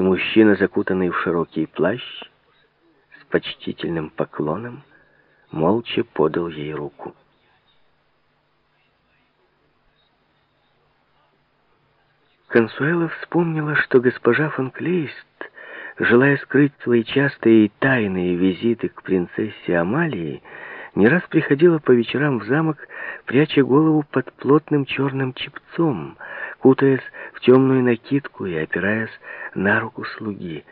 и мужчина, закутанный в широкий плащ, с почтительным поклоном, молча подал ей руку. Консуэла вспомнила, что госпожа фон желая скрыть свои частые и тайные визиты к принцессе Амалии, не раз приходила по вечерам в замок, пряча голову под плотным черным чепцом, кутаясь в темную накидку и опираясь на руку слуги.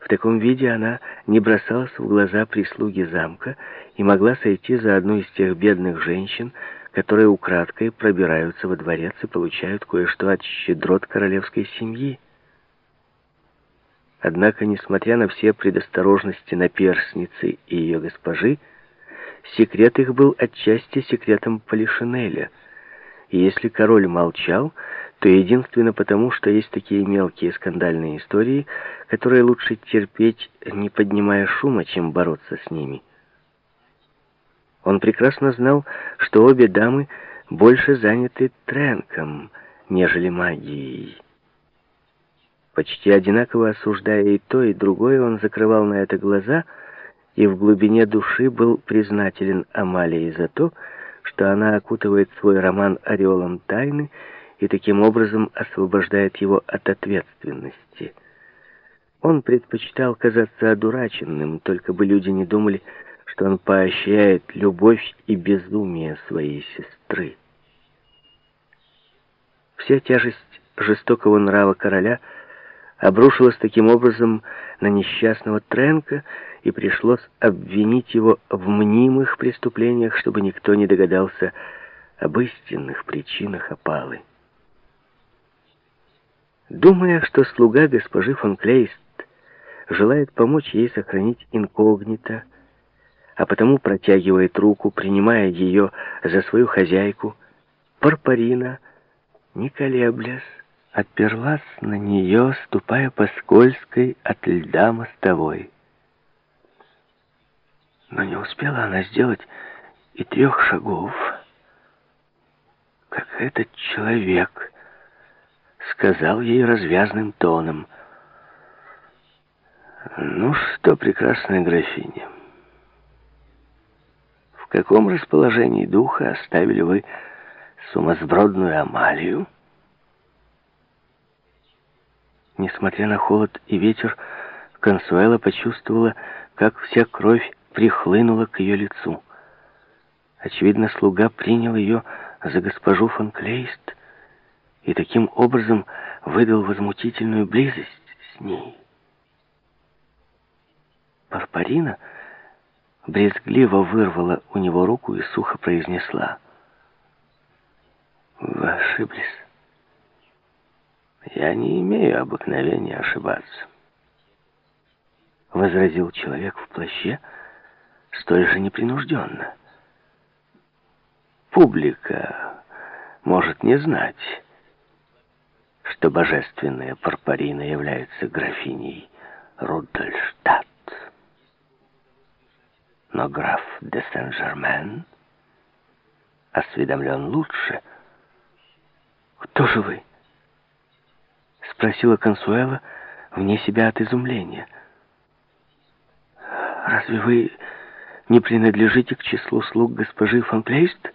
В таком виде она не бросалась в глаза прислуги замка и могла сойти за одну из тех бедных женщин, которые украдкой пробираются во дворец и получают кое-что от щедрот королевской семьи. Однако, несмотря на все предосторожности наперсницы и ее госпожи, секрет их был отчасти секретом Полишинеля. И если король молчал, то единственно потому, что есть такие мелкие скандальные истории, которые лучше терпеть, не поднимая шума, чем бороться с ними. Он прекрасно знал, что обе дамы больше заняты тренком, нежели магией. Почти одинаково осуждая и то, и другое, он закрывал на это глаза и в глубине души был признателен Амалии за то, что она окутывает свой роман ореолом тайны и таким образом освобождает его от ответственности. Он предпочитал казаться одураченным, только бы люди не думали, что он поощряет любовь и безумие своей сестры. Вся тяжесть жестокого нрава короля обрушилась таким образом на несчастного Тренка, и пришлось обвинить его в мнимых преступлениях, чтобы никто не догадался об истинных причинах опалы. Думая, что слуга госпожи фон Клейст желает помочь ей сохранить инкогнито, а потому протягивает руку, принимая ее за свою хозяйку. Парпарина, не колеблясь, оперлась на нее, ступая по скользкой от льда мостовой. Но не успела она сделать и трех шагов, как этот человек сказал ей развязным тоном, «Ну что, прекрасная графиня, в каком расположении духа оставили вы сумасбродную Амалию? Несмотря на холод и ветер, Консуэла почувствовала, как вся кровь прихлынула к ее лицу. Очевидно, слуга принял ее за госпожу фон Клейст и таким образом выдал возмутительную близость с ней. Парпарина — брезгливо вырвала у него руку и сухо произнесла. «Вы ошиблись. Я не имею обыкновения ошибаться», — возразил человек в плаще столь же непринужденно. «Публика может не знать, что божественная Парпарина является графиней Рудольштадт но граф де Сен-Жермен осведомлен лучше. «Кто же вы?» — спросила Консуэла вне себя от изумления. «Разве вы не принадлежите к числу слуг госпожи фон Клейст?»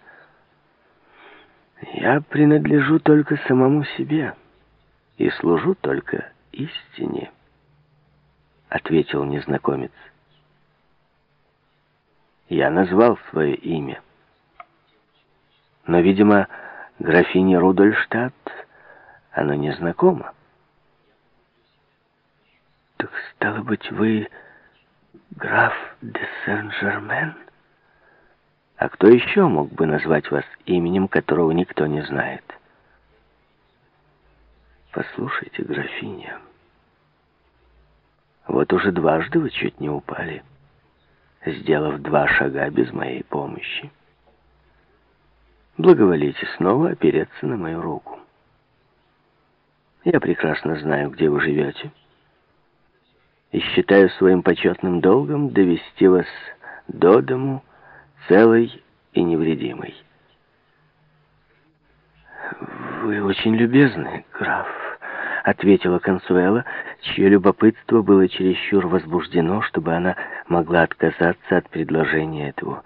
«Я принадлежу только самому себе и служу только истине», — ответил незнакомец. Я назвал свое имя. Но, видимо, графине Рудольштадт оно не знакомо. Так стало быть, вы граф де Сен-Жермен? А кто еще мог бы назвать вас именем, которого никто не знает? Послушайте, графиня, вот уже дважды вы чуть не упали сделав два шага без моей помощи. Благоволите снова опереться на мою руку. Я прекрасно знаю, где вы живете, и считаю своим почетным долгом довести вас до дому целой и невредимой. «Вы очень любезны, граф», ответила Консуэла, чье любопытство было чересчур возбуждено, чтобы она могла отказаться от предложения этого.